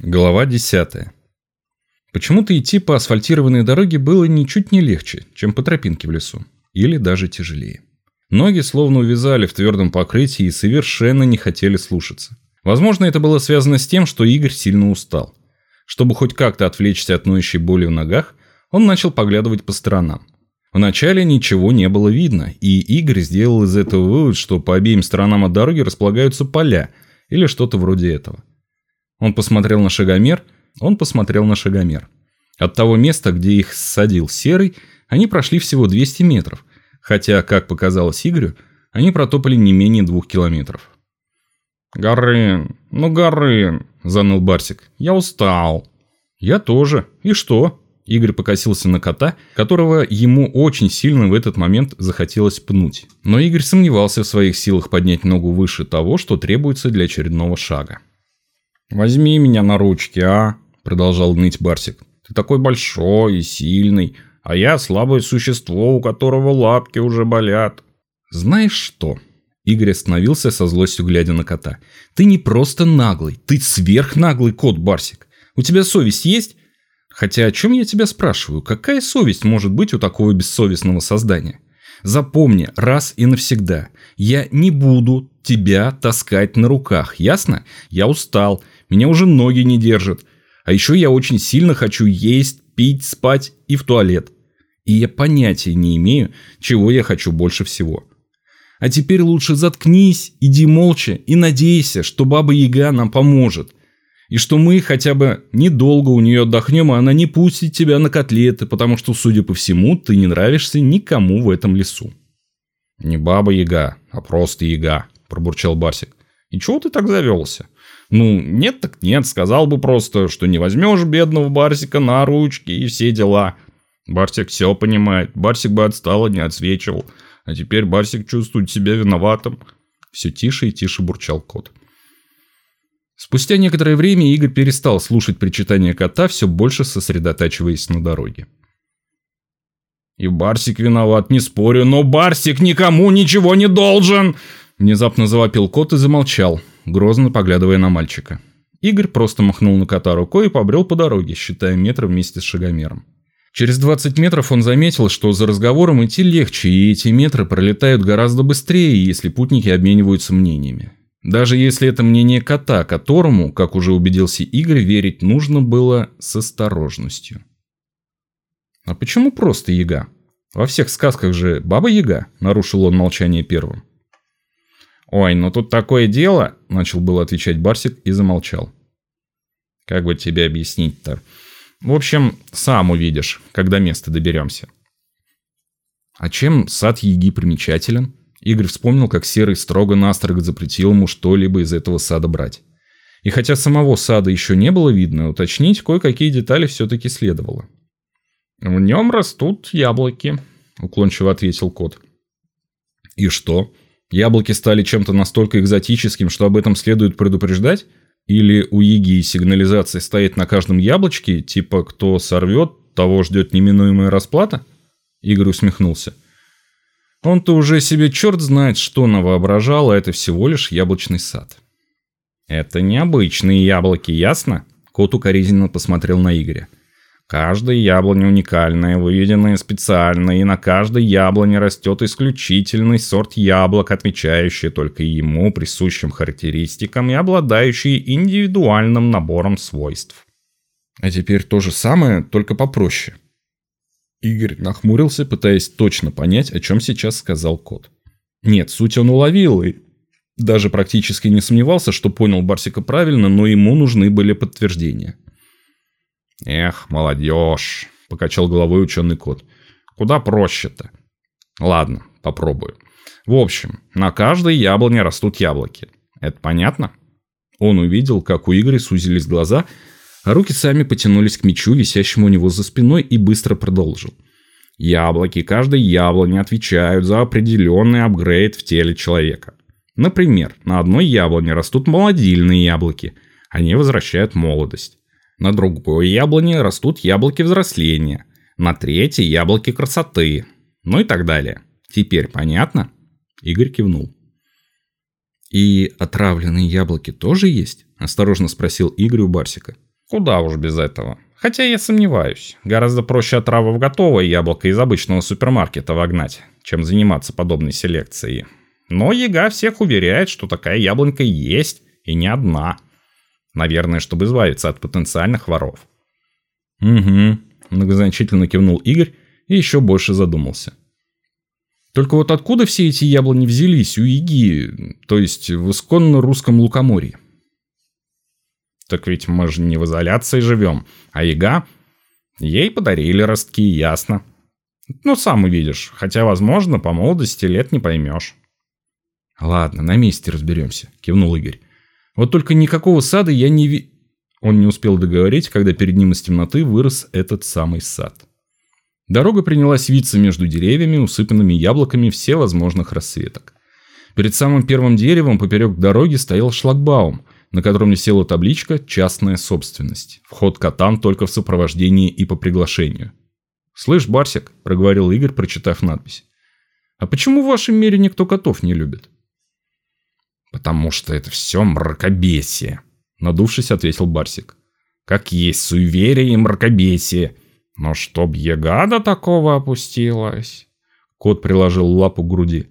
Глава 10. Почему-то идти по асфальтированной дороге было ничуть не легче, чем по тропинке в лесу. Или даже тяжелее. Ноги словно увязали в твердом покрытии и совершенно не хотели слушаться. Возможно, это было связано с тем, что Игорь сильно устал. Чтобы хоть как-то отвлечься от ноющей боли в ногах, он начал поглядывать по сторонам. Вначале ничего не было видно, и Игорь сделал из этого вывод, что по обеим сторонам от дороги располагаются поля или что-то вроде этого. Он посмотрел на шагомер, он посмотрел на шагомер. От того места, где их ссадил Серый, они прошли всего 200 метров, хотя, как показалось Игорю, они протопали не менее двух километров. «Горын, ну Горын», – заныл Барсик, – «я устал». «Я тоже. И что?» Игорь покосился на кота, которого ему очень сильно в этот момент захотелось пнуть. Но Игорь сомневался в своих силах поднять ногу выше того, что требуется для очередного шага. «Возьми меня на ручки, а?» – продолжал ныть Барсик. «Ты такой большой и сильный, а я слабое существо, у которого лапки уже болят». «Знаешь что?» Игорь остановился со злостью, глядя на кота. «Ты не просто наглый, ты сверхнаглый кот, Барсик. У тебя совесть есть? Хотя о чем я тебя спрашиваю? Какая совесть может быть у такого бессовестного создания? Запомни раз и навсегда. Я не буду тебя таскать на руках, ясно? Я устал, меня уже ноги не держат. А еще я очень сильно хочу есть, пить, спать и в туалет. И я понятия не имею, чего я хочу больше всего. А теперь лучше заткнись, иди молча и надейся, что Баба Яга нам поможет. И что мы хотя бы недолго у нее отдохнем, и она не пустит тебя на котлеты, потому что, судя по всему, ты не нравишься никому в этом лесу. «Не баба яга, а просто яга», – пробурчал Барсик. «И чего ты так завелся? Ну, нет так нет, сказал бы просто, что не возьмешь бедного Барсика на ручки и все дела. Барсик все понимает, Барсик бы отстал, а не отсвечивал. А теперь Барсик чувствует себя виноватым». Все тише и тише бурчал кот. Спустя некоторое время Игорь перестал слушать причитания кота, все больше сосредотачиваясь на дороге. «И Барсик виноват, не спорю, но Барсик никому ничего не должен!» Внезапно завопил кот и замолчал, грозно поглядывая на мальчика. Игорь просто махнул на кота рукой и побрел по дороге, считая метры вместе с шагомером. Через 20 метров он заметил, что за разговором идти легче, и эти метры пролетают гораздо быстрее, если путники обмениваются мнениями. Даже если это мнение кота, которому, как уже убедился Игорь, верить нужно было с осторожностью. «А почему просто яга? Во всех сказках же баба яга», – нарушил он молчание первым. «Ой, ну тут такое дело», – начал было отвечать Барсик и замолчал. «Как бы тебе объяснить-то? В общем, сам увидишь, когда место доберемся». «А чем сад яги примечателен?» Игорь вспомнил, как Серый строго-настрого запретил ему что-либо из этого сада брать. И хотя самого сада еще не было видно, уточнить кое-какие детали все-таки следовало. «В нем растут яблоки», — уклончиво ответил кот. «И что? Яблоки стали чем-то настолько экзотическим, что об этом следует предупреждать? Или у Иги сигнализация стоит на каждом яблочке, типа кто сорвет, того ждет неминуемая расплата?» Игорь усмехнулся. Он-то уже себе черт знает, что навоображал, а это всего лишь яблочный сад. «Это необычные яблоки, ясно?» Кот укоризненно посмотрел на Игоря. Каждое яблоня уникальное, выведенное специально, и на каждой яблоне растет исключительный сорт яблок, отвечающий только ему присущим характеристикам и обладающий индивидуальным набором свойств. А теперь то же самое, только попроще. Игорь нахмурился, пытаясь точно понять, о чем сейчас сказал кот. Нет, суть он уловил и даже практически не сомневался, что понял Барсика правильно, но ему нужны были подтверждения. «Эх, молодежь!» – покачал головой ученый кот. «Куда проще-то?» «Ладно, попробую. В общем, на каждой яблоне растут яблоки. Это понятно?» Он увидел, как у Игоря сузились глаза – а руки сами потянулись к мечу, висящему у него за спиной, и быстро продолжил. Яблоки каждой яблони отвечают за определенный апгрейд в теле человека. Например, на одной яблоне растут молодильные яблоки. Они возвращают молодость. На другой яблоне растут яблоки взросления. На третьей яблоки красоты. Ну и так далее. Теперь понятно? Игорь кивнул. «И отравленные яблоки тоже есть?» – осторожно спросил Игорь у Барсика. Куда уж без этого. Хотя я сомневаюсь. Гораздо проще отраву в готовое яблоко из обычного супермаркета вогнать, чем заниматься подобной селекцией. Но Яга всех уверяет, что такая яблонька есть, и не одна. Наверное, чтобы избавиться от потенциальных воров. «Угу», – многозначительно кивнул Игорь и еще больше задумался. Только вот откуда все эти яблони взялись у Яги, то есть в исконно русском лукоморье? Так ведь мы же не в изоляции живем, а Яга... Ей подарили ростки, ясно. Ну, сам увидишь, хотя, возможно, по молодости лет не поймешь. Ладно, на месте разберемся, кивнул Игорь. Вот только никакого сада я не ви... Он не успел договорить, когда перед ним из темноты вырос этот самый сад. Дорога принялась виться между деревьями, усыпанными яблоками всевозможных расцветок. Перед самым первым деревом поперек дороги стоял шлагбаум – на котором висела табличка «Частная собственность». Вход катан только в сопровождении и по приглашению. «Слышь, Барсик», – проговорил Игорь, прочитав надпись. «А почему в вашем мире никто котов не любит?» «Потому что это все мракобесие», – надувшись, ответил Барсик. «Как есть суеверие и мракобесие. Но чтоб ягада такого опустилась...» Кот приложил лапу к груди.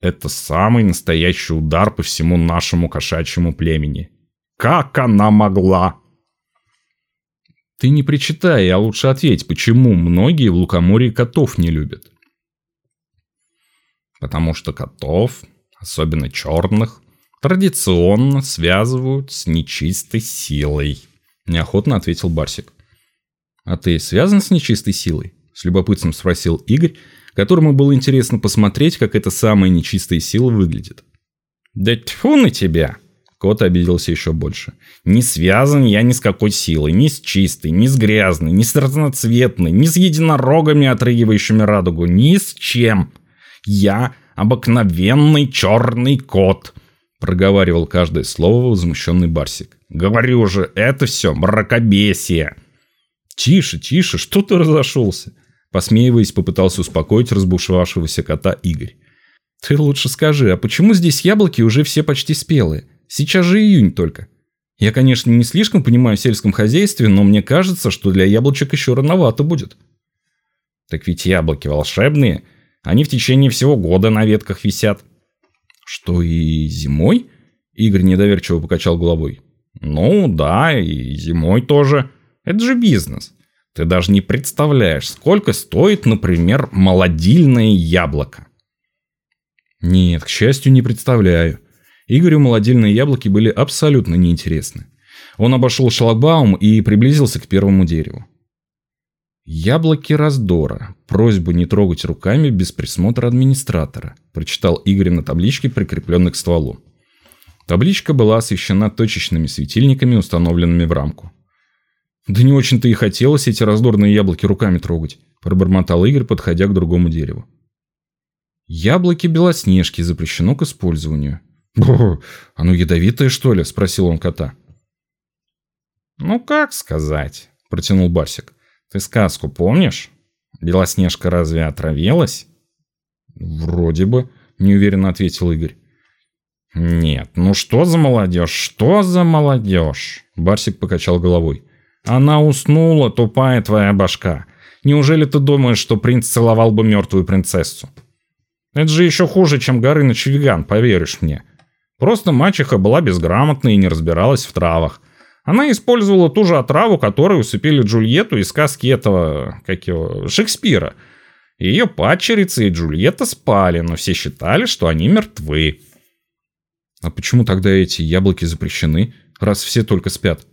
«Это самый настоящий удар по всему нашему кошачьему племени. Как она могла? Ты не причитай, а лучше ответь, почему многие в Лукоморье котов не любят. Потому что котов, особенно черных, традиционно связывают с нечистой силой. Неохотно ответил Барсик. А ты связан с нечистой силой? С любопытством спросил Игорь, которому было интересно посмотреть, как эта самая нечистая сила выглядит. «Да тьфу на тебя!» Кот обиделся еще больше. «Не связан я ни с какой силой, ни с чистой, ни с грязной, ни с разноцветной, ни с единорогами, отрыгивающими радугу, ни с чем. Я обыкновенный черный кот», — проговаривал каждое слово возмущенный Барсик. «Говорю же, это все мракобесие». «Тише, тише, что ты разошелся?» Посмеиваясь, попытался успокоить разбушевавшегося кота Игорь. «Ты лучше скажи, а почему здесь яблоки уже все почти спелые? Сейчас же июнь только. Я, конечно, не слишком понимаю в сельском хозяйстве, но мне кажется, что для яблочек еще рановато будет. Так ведь яблоки волшебные. Они в течение всего года на ветках висят. Что и зимой? Игорь недоверчиво покачал головой. Ну да, и зимой тоже. Это же бизнес. Ты даже не представляешь, сколько стоит, например, молодильное яблоко. Нет, к счастью, не представляю. Игорю молодильные яблоки были абсолютно неинтересны. Он обошел шлагбаум и приблизился к первому дереву. «Яблоки раздора. Просьбу не трогать руками без присмотра администратора», прочитал Игорь на табличке, прикрепленной к стволу. Табличка была освещена точечными светильниками, установленными в рамку. «Да не очень-то и хотелось эти раздорные яблоки руками трогать», пробормотал Игорь, подходя к другому дереву. «Яблоки Белоснежки запрещено к использованию. «Бррр, оно ядовитое, что ли?» – спросил он кота. «Ну, как сказать?» – протянул Барсик. «Ты сказку помнишь? Белоснежка разве отравилась?» «Вроде бы», – неуверенно ответил Игорь. «Нет, ну что за молодежь? Что за молодежь?» Барсик покачал головой. «Она уснула, тупая твоя башка. Неужели ты думаешь, что принц целовал бы мертвую принцессу? Это же еще хуже, чем Горыныч Веган, поверишь мне. Просто мачеха была безграмотна и не разбиралась в травах. Она использовала ту же отраву, которую усыпили Джульетту из сказки этого, как его, Шекспира. Ее падчерица и Джульетта спали, но все считали, что они мертвы. А почему тогда эти яблоки запрещены, раз все только спят?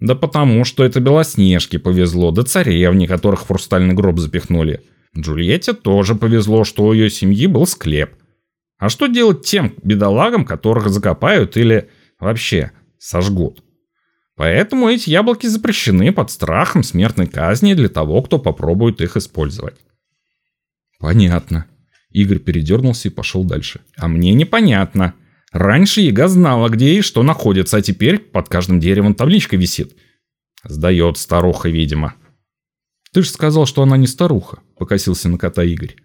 Да потому, что это Белоснежке повезло, да царевне, которых в хрустальный гроб запихнули. Джульетте тоже повезло, что у ее семьи был склеп. А что делать тем бедолагам, которых закопают или вообще сожгут? Поэтому эти яблоки запрещены под страхом смертной казни для того, кто попробует их использовать. Понятно. Игорь передернулся и пошел дальше. А мне непонятно. Раньше Яга знала, где и что находится, а теперь под каждым деревом табличка висит. Сдает старуха, видимо. Ты же сказал, что она не старуха, покосился на кота Игорь.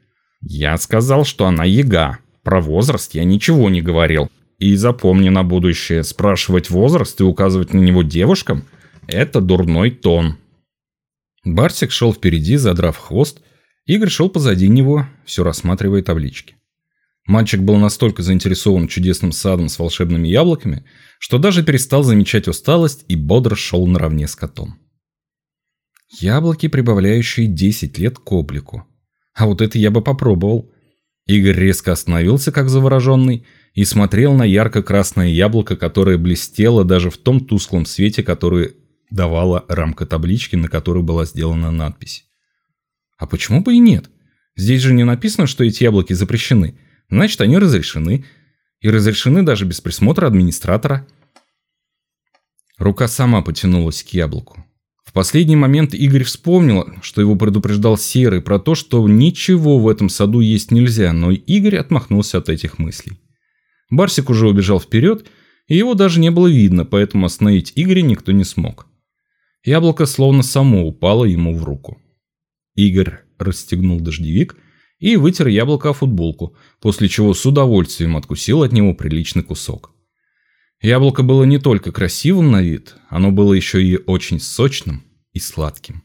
Я сказал, что она Яга. Про возраст я ничего не говорил. И запомни на будущее, спрашивать возраст и указывать на него девушкам Это дурной тон. Барсик шел впереди, задрав хвост. Игорь шел позади него, все рассматривая таблички. Мальчик был настолько заинтересован чудесным садом с волшебными яблоками, что даже перестал замечать усталость и бодро шел наравне с котом. Яблоки, прибавляющие 10 лет к облику. А вот это я бы попробовал. Игорь резко остановился, как завороженный, и смотрел на ярко-красное яблоко, которое блестело даже в том тусклом свете, который давала рамка таблички, на которой была сделана надпись. А почему бы и нет? Здесь же не написано, что эти яблоки запрещены. Значит, они разрешены. И разрешены даже без присмотра администратора. Рука сама потянулась к яблоку. В последний момент Игорь вспомнил, что его предупреждал Серый про то, что ничего в этом саду есть нельзя, но Игорь отмахнулся от этих мыслей. Барсик уже убежал вперед, и его даже не было видно, поэтому остановить Игоря никто не смог. Яблоко словно само упало ему в руку. Игорь расстегнул дождевик и вытер яблоко о футболку, после чего с удовольствием откусил от него приличный кусок. Яблоко было не только красивым на вид, оно было еще и очень сочным и сладким.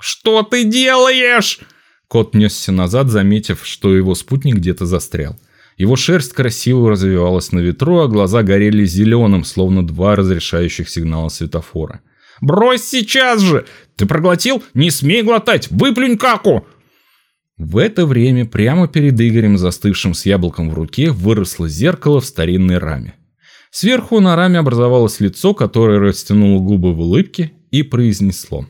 «Что ты делаешь?» Кот несся назад, заметив, что его спутник где-то застрял. Его шерсть красиво развивалась на ветру, а глаза горели зеленым, словно два разрешающих сигнала светофора. «Брось сейчас же! Ты проглотил? Не смей глотать! Выплюнь каку!» В это время прямо перед Игорем, застывшим с яблоком в руке, выросло зеркало в старинной раме. Сверху на раме образовалось лицо, которое растянуло губы в улыбке и произнесло.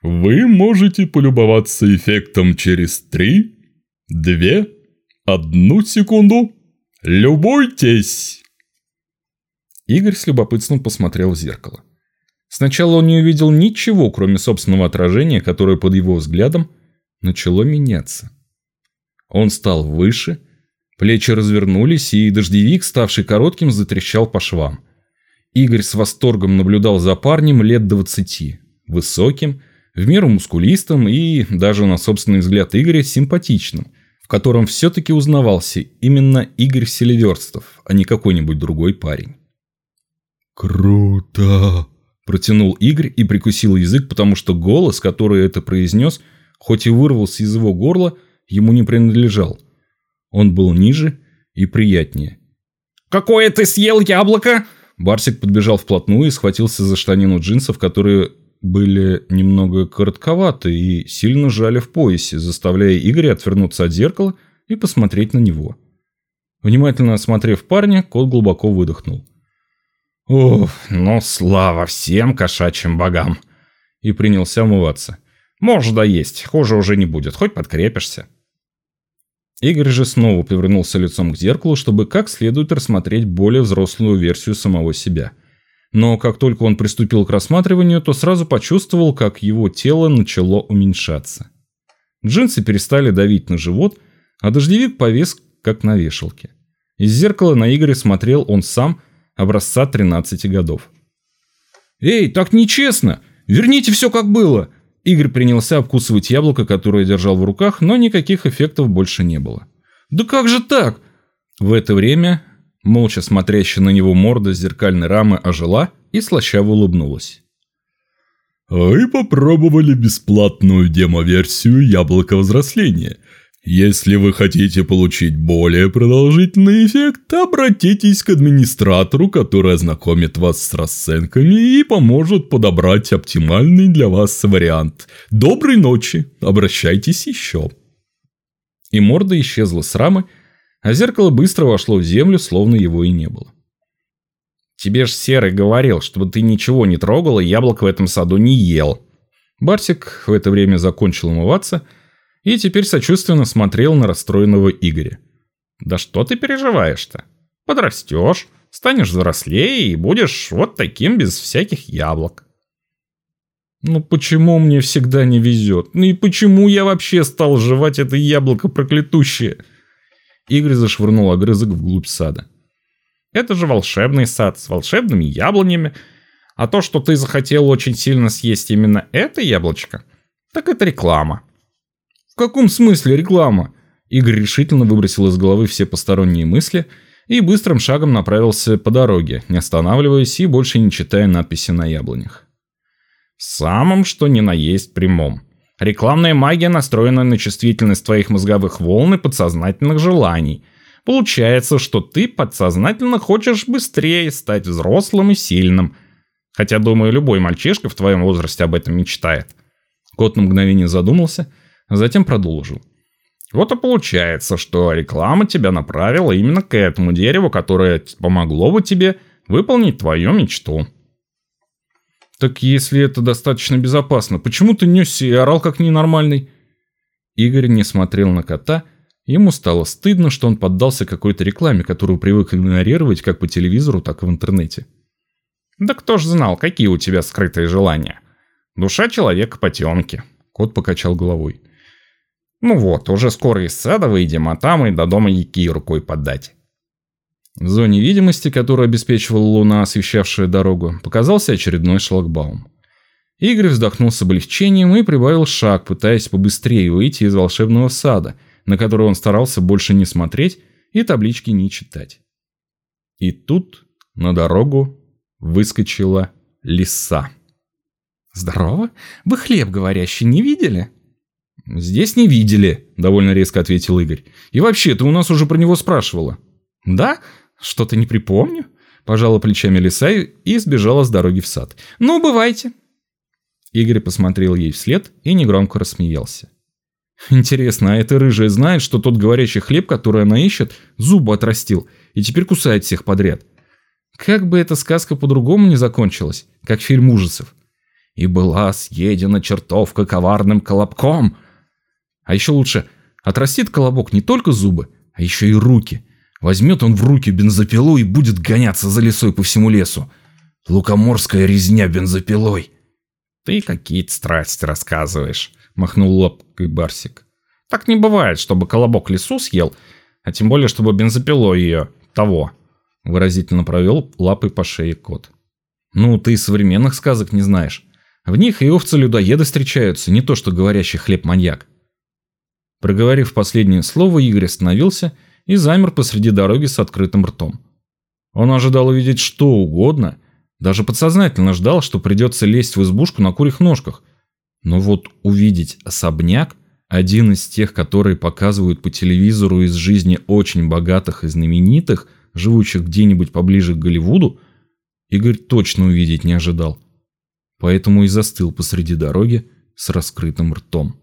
«Вы можете полюбоваться эффектом через три, две, одну секунду. Любуйтесь!» Игорь с любопытством посмотрел в зеркало. Сначала он не увидел ничего, кроме собственного отражения, которое под его взглядом начало меняться. Он стал выше, Плечи развернулись, и дождевик, ставший коротким, затрещал по швам. Игорь с восторгом наблюдал за парнем лет двадцати. Высоким, в меру мускулистым и, даже на собственный взгляд Игоря, симпатичным, в котором все-таки узнавался именно Игорь Селиверстов, а не какой-нибудь другой парень. «Круто!» – протянул Игорь и прикусил язык, потому что голос, который это произнес, хоть и вырвался из его горла, ему не принадлежал – он был ниже и приятнее. «Какое ты съел яблоко?» Барсик подбежал вплотную и схватился за штанину джинсов, которые были немного коротковаты и сильно жали в поясе, заставляя Игоря отвернуться от зеркала и посмотреть на него. Внимательно осмотрев парня, кот глубоко выдохнул. «Ух, ну слава всем кошачьим богам!» И принялся умываться. «Можешь доесть, хуже уже не будет, хоть подкрепишься». Игорь же снова повернулся лицом к зеркалу, чтобы как следует рассмотреть более взрослую версию самого себя. Но как только он приступил к рассматриванию, то сразу почувствовал, как его тело начало уменьшаться. Джинсы перестали давить на живот, а дождевик повес, как на вешалке. Из зеркала на Игоря смотрел он сам, образца 13 годов. «Эй, так нечестно! Верните все как было!» Игорь принялся обкусывать яблоко, которое держал в руках, но никаких эффектов больше не было. «Да как же так?» В это время молча смотрящая на него морда зеркальной рамы ожила и слащаво улыбнулась. «Вы попробовали бесплатную демо-версию яблока взросления – если вы хотите получить более продолжительный эффект, обратитесь к администратору, который ознакомит вас с расценками и поможет подобрать оптимальный для вас вариант. Доброй ночи, обращайтесь еще. И морда исчезла с рамы, а зеркало быстро вошло в землю, словно его и не было. «Тебе ж Серый говорил, чтобы ты ничего не трогал и яблок в этом саду не ел». Барсик в это время закончил умываться – и теперь сочувственно смотрел на расстроенного Игоря. «Да что ты переживаешь-то? Подрастешь, станешь взрослее и будешь вот таким без всяких яблок». «Ну почему мне всегда не везет? Ну и почему я вообще стал жевать это яблоко проклятущее?» Игорь зашвырнул огрызок вглубь сада. «Это же волшебный сад с волшебными яблонями. А то, что ты захотел очень сильно съесть именно это яблочко, так это реклама каком смысле реклама?» Игорь решительно выбросил из головы все посторонние мысли и быстрым шагом направился по дороге, не останавливаясь и больше не читая надписи на яблонях. Самым что ни на есть прямом. Рекламная магия настроена на чувствительность твоих мозговых волн и подсознательных желаний. Получается, что ты подсознательно хочешь быстрее стать взрослым и сильным. Хотя, думаю, любой мальчишка в твоем возрасте об этом мечтает. Кот на мгновение задумался, затем продолжил. Вот и получается, что реклама тебя направила именно к этому дереву, которое помогло бы тебе выполнить твою мечту. «Так если это достаточно безопасно, почему ты несся и орал как ненормальный?» Игорь не смотрел на кота. Ему стало стыдно, что он поддался какой-то рекламе, которую привык игнорировать как по телевизору, так и в интернете. «Да кто ж знал, какие у тебя скрытые желания? Душа человека потемки». Кот покачал головой. «Ну вот, уже скоро из сада выйдем, а там и до дома яки рукой подать». В зоне видимости, которую обеспечивала луна, освещавшая дорогу, показался очередной шлагбаум. Игорь вздохнул с облегчением и прибавил шаг, пытаясь побыстрее выйти из волшебного сада, на который он старался больше не смотреть и таблички не читать. И тут на дорогу выскочила лиса. «Здорово? Вы хлеб говорящий не видели?» «Здесь не видели», — довольно резко ответил Игорь. «И вообще, ты у нас уже про него спрашивала». «Да? Что-то не припомню. Пожала плечами лиса и сбежала с дороги в сад. Ну, бывайте. Игорь посмотрел ей вслед и негромко рассмеялся. Интересно, а эта рыжая знает, что тот говорящий хлеб, который она ищет, зубы отрастил и теперь кусает всех подряд. Как бы эта сказка по-другому не закончилась, как фильм ужасов. И была съедена чертовка коварным колобком. А еще лучше, отрастит колобок не только зубы, а еще и руки – Возьмет он в руки бензопилу и будет гоняться за лесой по всему лесу. Лукоморская резня бензопилой. Ты какие-то страсти рассказываешь, махнул лапкой Барсик. Так не бывает, чтобы колобок лесу съел, а тем более, чтобы бензопилой ее того. Выразительно провел лапой по шее кот. Ну, ты современных сказок не знаешь. В них и овцы-людоеды встречаются, не то что говорящий хлеб-маньяк. Проговорив последнее слово, Игорь остановился и замер посреди дороги с открытым ртом. Он ожидал увидеть что угодно, даже подсознательно ждал, что придется лезть в избушку на курьих ножках. Но вот увидеть особняк, один из тех, которые показывают по телевизору из жизни очень богатых и знаменитых, живущих где-нибудь поближе к Голливуду, Игорь точно увидеть не ожидал. Поэтому и застыл посреди дороги с раскрытым ртом.